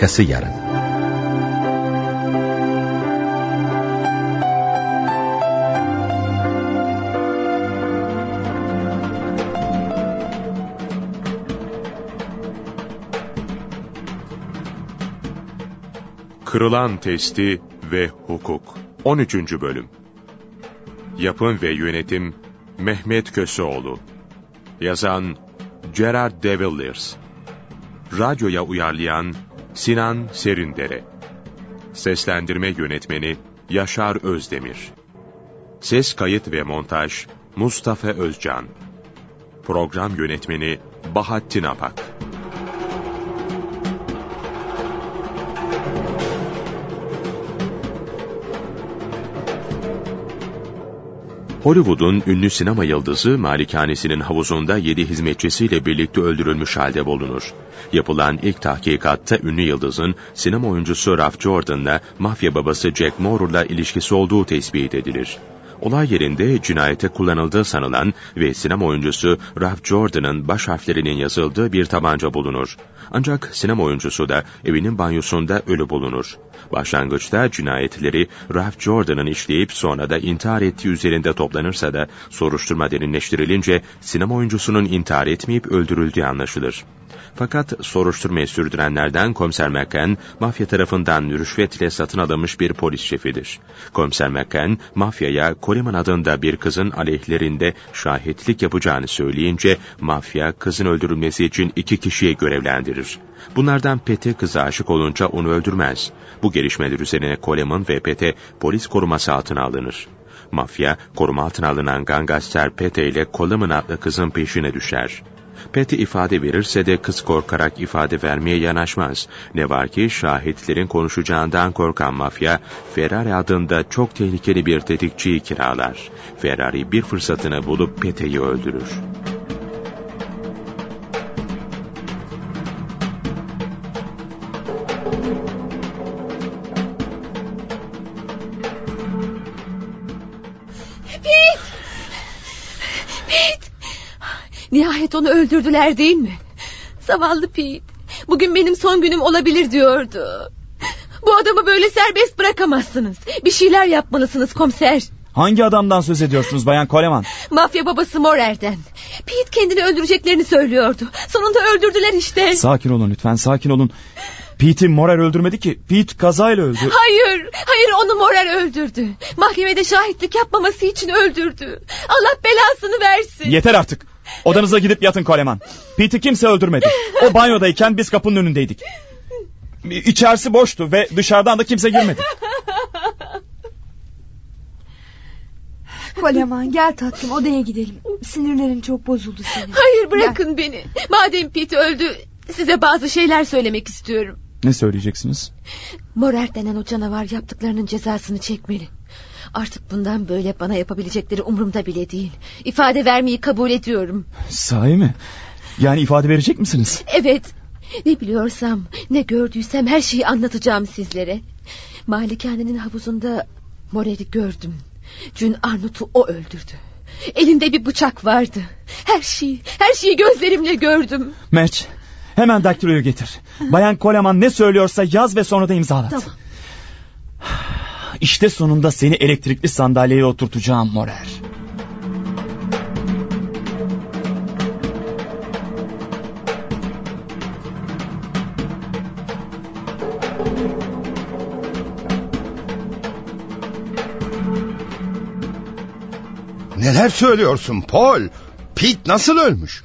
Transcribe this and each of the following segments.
Arkası yarın. Kırılan Testi ve Hukuk 13. Bölüm Yapım ve Yönetim Mehmet Köseoğlu Yazan Gerard de Villiers Radyoya uyarlayan Sinan Serindere Seslendirme Yönetmeni Yaşar Özdemir. Ses kayıt ve montaj Mustafa Özcan. Program Yönetmeni Bahattin Apak Hollywood'un ünlü sinema yıldızı malikanesinin havuzunda yedi hizmetçisiyle birlikte öldürülmüş halde bulunur. Yapılan ilk tahkikatta ünlü yıldızın sinema oyuncusu Ralph Jordan'la mafya babası Jack Moore'la ilişkisi olduğu tespit edilir. Olay yerinde cinayete kullanıldığı sanılan ve sinema oyuncusu Ralph Jordan'ın baş harflerinin yazıldığı bir tabanca bulunur. Ancak sinema oyuncusu da evinin banyosunda ölü bulunur. Başlangıçta cinayetleri Ralph Jordan'ın işleyip sonra da intihar ettiği üzerinde toplanırsa da soruşturma derinleştirilince sinema oyuncusunun intihar etmeyip öldürüldüğü anlaşılır. Fakat soruşturmayı sürdürenlerden Komiser McCann, mafya tarafından rüşvetle satın alınmış bir polis şefidir. Komiser McCann, mafyaya Coleman adında bir kızın aleyhlerinde şahitlik yapacağını söyleyince, mafya kızın öldürülmesi için iki kişiye görevlendirir. Bunlardan Pete kıza aşık olunca onu öldürmez. Bu gelişmeler üzerine Coleman ve Pete polis koruması altına alınır. Mafya, koruma altına alınan gangster Pete ile Coleman adlı kızın peşine düşer. Peti ifade verirse de kız korkarak ifade vermeye yanaşmaz. Ne var ki şahitlerin konuşacağından korkan mafya, Ferrari adında çok tehlikeli bir tetikçiyi kiralar. Ferrari bir fırsatını bulup Pete'yi öldürür. Nihayet onu öldürdüler değil mi? Zavallı Pete. Bugün benim son günüm olabilir diyordu. Bu adamı böyle serbest bırakamazsınız. Bir şeyler yapmalısınız komiser. Hangi adamdan söz ediyorsunuz Bayan Coleman? Mafya babası Morer'den. Pete kendini öldüreceklerini söylüyordu. Sonunda öldürdüler işte. Sakin olun lütfen sakin olun. Pete'i Morer öldürmedi ki. Pete kazayla öldü. Hayır, hayır onu Morer öldürdü. Mahkemede şahitlik yapmaması için öldürdü. Allah belasını versin. Yeter artık. Odanıza gidip yatın Coleman. Pete'i kimse öldürmedi. O banyodayken biz kapının önündeydik. İçerisi boştu ve dışarıdan da kimse girmedi. Coleman gel tatlım odaya gidelim. Sinirlerin çok bozuldu senin. Hayır bırakın beni. Madem Pete öldü size bazı şeyler söylemek istiyorum. Ne söyleyeceksiniz? Morer denen o canavar yaptıklarının cezasını çekmeli. Artık bundan böyle bana yapabilecekleri umurumda bile değil. İfade vermeyi kabul ediyorum. Sahi mi? Yani ifade verecek misiniz? Evet. Ne biliyorsam, ne gördüysem her şeyi anlatacağım sizlere. Malikanenin havuzunda Morer'i gördüm. Cün Arnut'u o öldürdü. Elinde bir bıçak vardı. Her şeyi, her şeyi gözlerimle gördüm. Merç, hemen daktiloyu getir. Bayan Coleman ne söylüyorsa yaz ve sonra da imzalat. Tamam. İşte sonunda seni elektrikli sandalyeye oturtacağım Morer. Neler söylüyorsun Paul? Pete nasıl ölmüş?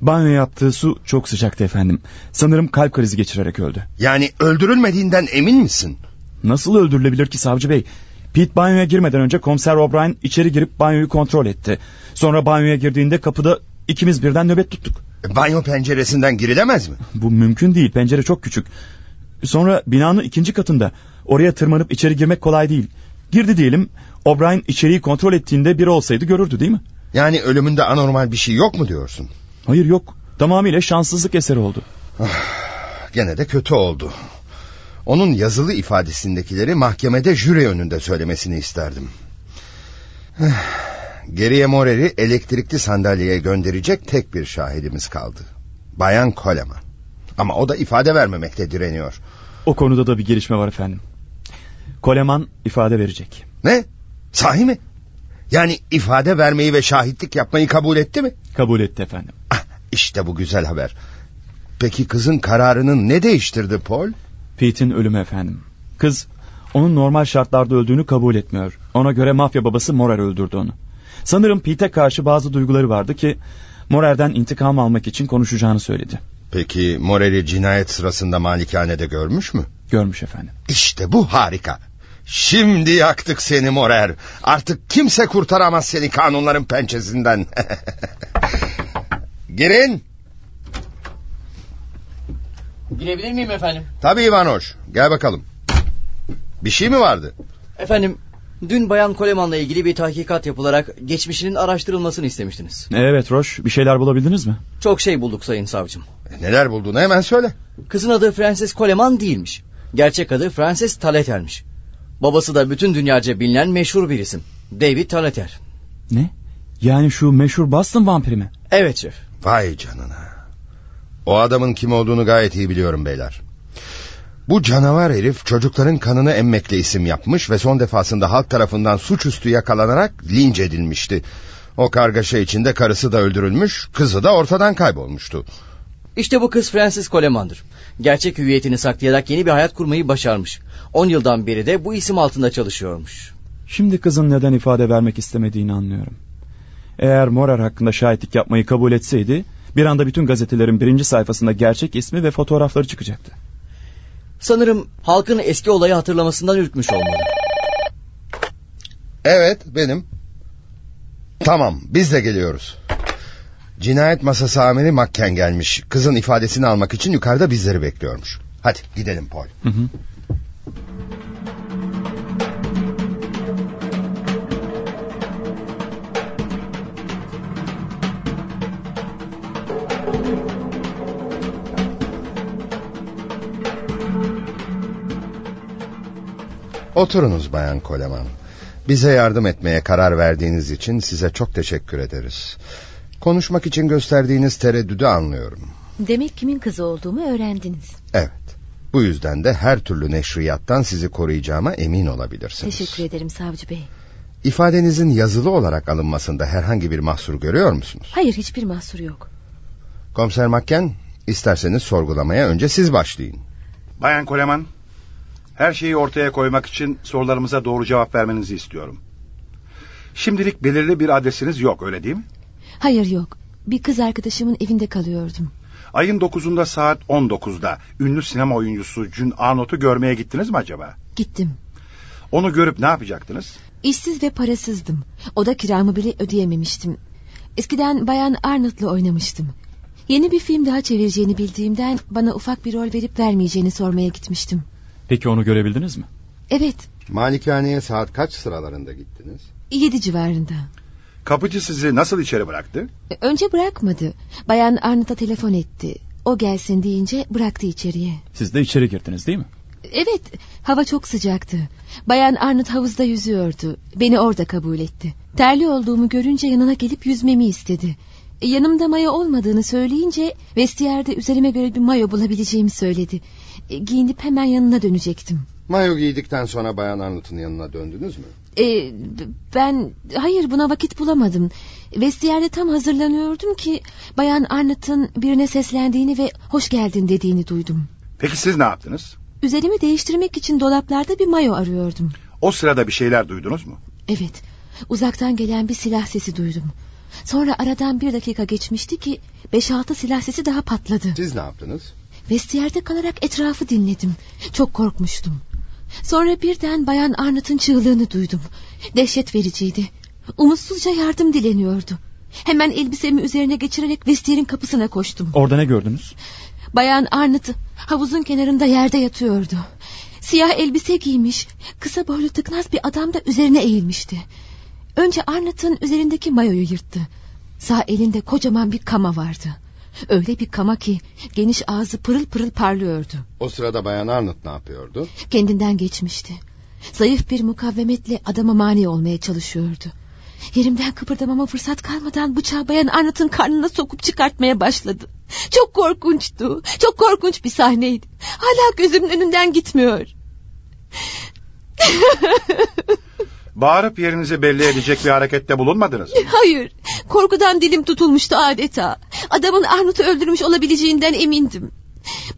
Banyo yaptığı su çok sıcaktı efendim. Sanırım kalp krizi geçirerek öldü. Yani öldürülmediğinden emin misin? Nasıl öldürülebilir ki savcı bey? Pete banyoya girmeden önce komiser O'Brien içeri girip banyoyu kontrol etti. Sonra banyoya girdiğinde kapıda ikimiz birden nöbet tuttuk. Banyo penceresinden girilemez mi? Bu mümkün değil. Pencere çok küçük. Sonra binanın ikinci katında. Oraya tırmanıp içeri girmek kolay değil. Girdi diyelim. O'Brien içeriği kontrol ettiğinde biri olsaydı görürdü değil mi? Yani ölümünde anormal bir şey yok mu diyorsun? Hayır yok. Tamamıyla şanssızlık eseri oldu. Gene de kötü oldu. Onun yazılı ifadesindekileri mahkemede jüri önünde söylemesini isterdim. Geriye Morer'i elektrikli sandalyeye gönderecek tek bir şahidimiz kaldı. Bayan Coleman. Ama o da ifade vermemekte direniyor. O konuda da bir gelişme var efendim. Koleman ifade verecek. Ne? Sahi mi? Yani ifade vermeyi ve şahitlik yapmayı kabul etti mi? Kabul etti efendim. Ah, işte bu güzel haber. Peki kızın kararını ne değiştirdi Paul? Pete'in ölümü efendim. Kız onun normal şartlarda öldüğünü kabul etmiyor. Ona göre mafya babası Morer öldürdü onu. Sanırım Pete'e karşı bazı duyguları vardı ki Morer'den intikam almak için konuşacağını söyledi. Peki Morer'i cinayet sırasında malikanede görmüş mü? Görmüş efendim. İşte bu harika. Şimdi yaktık seni Morer. Artık kimse kurtaramaz seni kanunların pençesinden. Girin. Girebilir miyim efendim? Tabii Ivanoş. Gel bakalım. Bir şey mi vardı? Efendim, dün Bayan Koleman'la ilgili bir tahkikat yapılarak geçmişinin araştırılmasını istemiştiniz. Evet Roş bir şeyler bulabildiniz mi? Çok şey bulduk sayın savcım. E, neler bulduğunu hemen söyle. Kızın adı Frances Coleman değilmiş. Gerçek adı Frances Talater'miş. Babası da bütün dünyaca bilinen meşhur bir isim. David Talater. Ne? Yani şu meşhur Boston vampiri mi? Evet şef. Vay canına. O adamın kim olduğunu gayet iyi biliyorum beyler. Bu canavar herif çocukların kanını emmekle isim yapmış ve son defasında halk tarafından suçüstü yakalanarak linç edilmişti. O kargaşa içinde karısı da öldürülmüş, kızı da ortadan kaybolmuştu. İşte bu kız Frances Coleman'dır. Gerçek hüviyetini saklayarak yeni bir hayat kurmayı başarmış. 10 yıldan beri de bu isim altında çalışıyormuş. Şimdi kızın neden ifade vermek istemediğini anlıyorum. Eğer Morer hakkında şahitlik yapmayı kabul etseydi... ...bir anda bütün gazetelerin birinci sayfasında gerçek ismi ve fotoğrafları çıkacaktı. Sanırım halkın eski olayı hatırlamasından ürkmüş olmalı. Evet benim. Tamam biz de geliyoruz. Cinayet masası amiri Makken gelmiş. Kızın ifadesini almak için yukarıda bizleri bekliyormuş. Hadi gidelim Paul. Hı hı. Oturunuz Bayan Koleman. Bize yardım etmeye karar verdiğiniz için size çok teşekkür ederiz. Konuşmak için gösterdiğiniz tereddüdü anlıyorum. Demek kimin kızı olduğumu öğrendiniz. Evet. Bu yüzden de her türlü neşriyattan sizi koruyacağıma emin olabilirsiniz. Teşekkür ederim savcı bey. İfadenizin yazılı olarak alınmasında herhangi bir mahsur görüyor musunuz? Hayır hiçbir mahsur yok. Komiser Makken, isterseniz sorgulamaya önce siz başlayın. Bayan Koleman, her şeyi ortaya koymak için sorularımıza doğru cevap vermenizi istiyorum. Şimdilik belirli bir adresiniz yok öyle değil mi? Hayır yok. Bir kız arkadaşımın evinde kalıyordum. Ayın 9'unda saat 19'da ünlü sinema oyuncusu June Arnold'u görmeye gittiniz mi acaba? Gittim. Onu görüp ne yapacaktınız? İşsiz ve parasızdım. Oda kiramı bile ödeyememiştim. Eskiden Bayan Arnold'la oynamıştım. Yeni bir film daha çevireceğini bildiğimden bana ufak bir rol verip vermeyeceğini sormaya gitmiştim. Peki onu görebildiniz mi? Evet, Malikaneye saat kaç sıralarında gittiniz? yedi civarında. Kapıcı sizi nasıl içeri bıraktı? Önce bırakmadı. Bayan Arnold'a telefon etti. O gelsin deyince bıraktı içeriye. Siz de içeri girdiniz değil mi? Evet, hava çok sıcaktı. Bayan Arnold havuzda yüzüyordu. Beni orada kabul etti. Terli olduğumu görünce yanına gelip yüzmemi istedi. E, Yanımda mayo olmadığını söyleyince vestiyerde üzerime göre bir mayo bulabileceğimi söyledi. E, Giyinip hemen yanına dönecektim. Mayo giydikten sonra Bayan Arnold'un yanına döndünüz mü? E, ben hayır buna vakit bulamadım. Vestiyerde tam hazırlanıyordum ki Bayan Arnold'un birine seslendiğini ve hoş geldin dediğini duydum. Peki siz ne yaptınız? Üzerimi değiştirmek için dolaplarda bir mayo arıyordum. O sırada bir şeyler duydunuz mu? Evet, uzaktan gelen bir silah sesi duydum. Sonra aradan bir dakika geçmişti ki beş altı silah sesi daha patladı. Siz ne yaptınız? Vestiyerde kalarak etrafı dinledim. Çok korkmuştum. Sonra birden Bayan Arnold'un çığlığını duydum. Dehşet vericiydi. Umutsuzca yardım dileniyordu. Hemen elbisemi üzerine geçirerek vestiyerin kapısına koştum. Orada ne gördünüz? Bayan Arnott havuzun kenarında yerde yatıyordu. Siyah elbise giymiş, kısa boylu tıknaz bir adam da üzerine eğilmişti. Önce Arnott'un üzerindeki mayoyu yırttı. Sağ elinde kocaman bir kama vardı. Öyle bir kama ki geniş ağzı pırıl pırıl parlıyordu. O sırada Bayan Arnold ne yapıyordu? Kendinden geçmişti. Zayıf bir mukavemetle adama mani olmaya çalışıyordu. Yerimden kıpırdamama fırsat kalmadan bıçağı bayan Arnold'un karnına sokup çıkartmaya başladı. Çok korkunçtu. Çok korkunç bir sahneydi. Hala gözümün önünden gitmiyor. Bağırıp yerinizi belli edecek bir harekette bulunmadınız mı? Hayır. Korkudan dilim tutulmuştu adeta. Adamın Arnavut'u öldürmüş olabileceğinden emindim.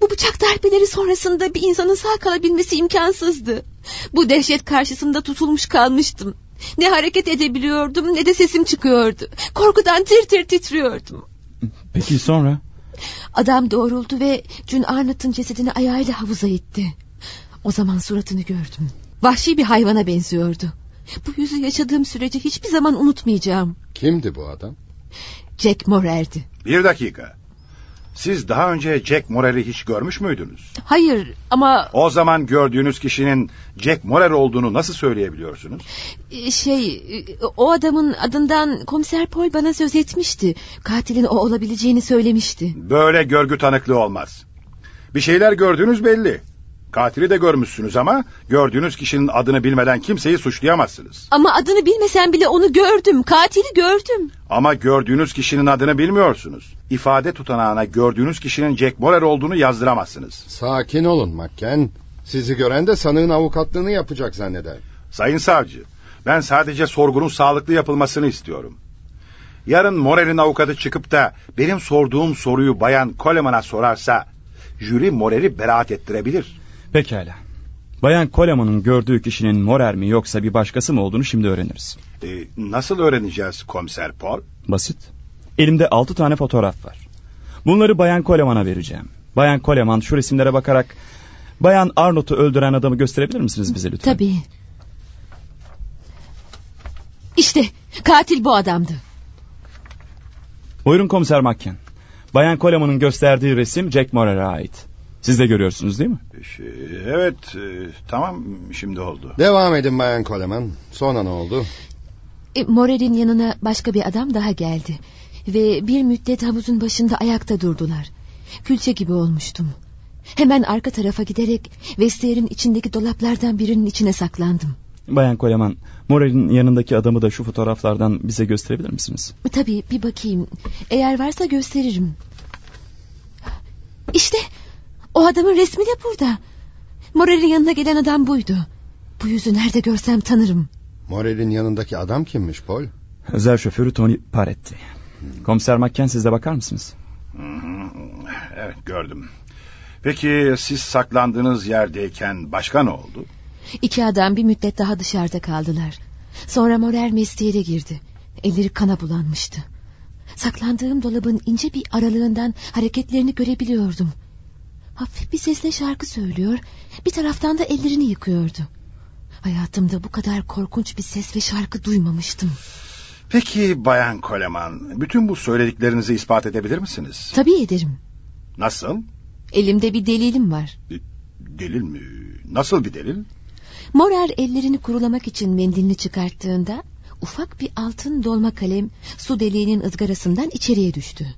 Bu bıçak darbeleri sonrasında bir insanın sağ kalabilmesi imkansızdı. Bu dehşet karşısında tutulmuş kalmıştım. Ne hareket edebiliyordum ne de sesim çıkıyordu. Korkudan tir tir titriyordum. Peki sonra? Adam doğruldu ve Cün Arnott'un cesedini ayağıyla havuza itti. O zaman suratını gördüm. Vahşi bir hayvana benziyordu. Bu yüzü yaşadığım sürece hiçbir zaman unutmayacağım. Kimdi bu adam? Jack Morer'di. Bir dakika. Siz daha önce Jack Morer'i hiç görmüş müydünüz? Hayır ama O zaman gördüğünüz kişinin Jack Morer olduğunu nasıl söyleyebiliyorsunuz? e, şey o adamın adından komiser Paul bana söz etmişti. Katilin o olabileceğini söylemişti. Böyle görgü tanıklığı olmaz. Bir şeyler gördüğünüz belli. Katili de görmüşsünüz ama gördüğünüz kişinin adını bilmeden kimseyi suçlayamazsınız. Ama adını bilmesem bile onu gördüm. Katili gördüm. Ama gördüğünüz kişinin adını bilmiyorsunuz. İfade tutanağına gördüğünüz kişinin Jack Morer olduğunu yazdıramazsınız. Sakin olun Makken. Sizi gören de sanığın avukatlığını yapacak zanneder. Sayın savcı, ben sadece sorgunun sağlıklı yapılmasını istiyorum. Yarın Morel'in avukatı çıkıp da benim sorduğum soruyu Bayan Coleman'a sorarsa... ...jüri Morel'i beraat ettirebilir. Pekala. Bayan Coleman'ın gördüğü kişinin Morer mi yoksa bir başkası mı olduğunu şimdi öğreniriz. Ee, nasıl öğreneceğiz komiser Paul? Basit. Elimde altı tane fotoğraf var. Bunları Bayan Coleman'a vereceğim. Bayan Coleman şu resimlere bakarak... Bayan Arnold'u öldüren adamı gösterebilir misiniz bize lütfen? Tabii. İşte katil bu adamdı. Buyurun komiser Macken. Bayan Coleman'ın gösterdiği resim Jack Morer'e ait. Siz de görüyorsunuz değil mi? Şey, evet, e, tamam şimdi oldu. Devam edin Bayan Coleman. Sonra ne oldu? E, Morel'in yanına başka bir adam daha geldi. Ve bir müddet havuzun başında ayakta durdular. Külçe gibi olmuştum. Hemen arka tarafa giderek vestiyer'in içindeki dolaplardan birinin içine saklandım. Bayan Coleman, Morel'in yanındaki adamı da şu fotoğraflardan bize gösterebilir misiniz? Tabii bir bakayım. Eğer varsa gösteririm. İşte o adamın resmi de burada. Morel'in yanına gelen adam buydu. Bu yüzü nerede görsem tanırım. Morel'in yanındaki adam kimmiş Paul? Özel şoförü Tony Paretti. Komiser Macken siz de bakar mısınız? Hı, Evet gördüm. Peki siz saklandığınız yerdeyken başka ne oldu? İki adam bir müddet daha dışarıda kaldılar. Sonra Morel mesleğe girdi. Elleri kana bulanmıştı. Saklandığım dolabın ince bir aralığından hareketlerini görebiliyordum. Hafif bir sesle şarkı söylüyor, bir taraftan da ellerini yıkıyordu. Hayatımda bu kadar korkunç bir ses ve şarkı duymamıştım. Peki Bayan Coleman, bütün bu söylediklerinizi ispat edebilir misiniz? Tabii ederim. Nasıl? Elimde bir delilim var. Delil mi? Nasıl bir delil? Morer ellerini kurulamak için mendilini çıkarttığında ufak bir altın dolma kalem su deliğinin ızgarasından içeriye düştü.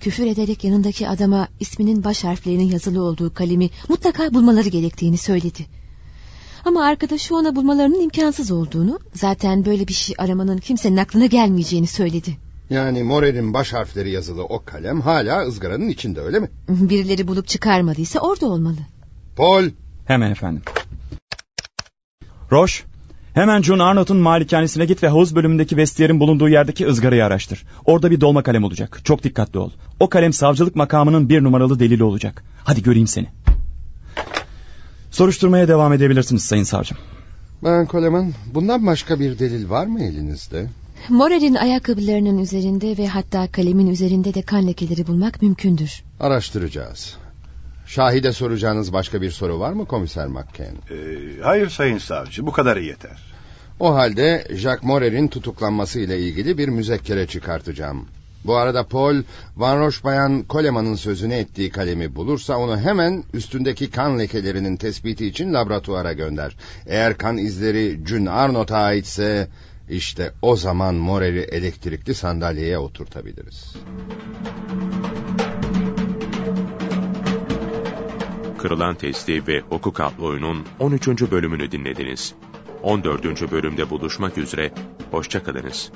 Küfür ederek yanındaki adama isminin baş harflerinin yazılı olduğu kalemi mutlaka bulmaları gerektiğini söyledi. Ama arkadaşı ona bulmalarının imkansız olduğunu, zaten böyle bir şey aramanın kimsenin aklına gelmeyeceğini söyledi. Yani Morel'in baş harfleri yazılı o kalem hala ızgaranın içinde öyle mi? Birileri bulup çıkarmadıysa orada olmalı. Paul, Hemen efendim. Roş, hemen John Arnold'un malikanesine git ve havuz bölümündeki vestiyerin bulunduğu yerdeki ızgarayı araştır. Orada bir dolma kalem olacak. Çok dikkatli ol. O kalem savcılık makamının bir numaralı delili olacak. Hadi göreyim seni. Soruşturmaya devam edebilirsiniz sayın savcım. Bayan Coleman bundan başka bir delil var mı elinizde? Morer'in ayakkabılarının üzerinde ve hatta kalemin üzerinde de kan lekeleri bulmak mümkündür. Araştıracağız. Şahide soracağınız başka bir soru var mı komiser Macken? Ee, hayır sayın savcı, bu kadarı yeter. O halde Jacques Morer'in tutuklanması ile ilgili bir müzekkere çıkartacağım. Bu arada Paul, Van Roche Bayan Coleman'ın sözünü ettiği kalemi bulursa onu hemen üstündeki kan lekelerinin tespiti için laboratuvara gönder. Eğer kan izleri June Arnold'a aitse işte o zaman Morer'i elektrikli sandalyeye oturtabiliriz. Kırılan Testi ve Hukuk adlı oyunun 13. bölümünü dinlediniz. 14. bölümde buluşmak üzere, hoşçakalınız.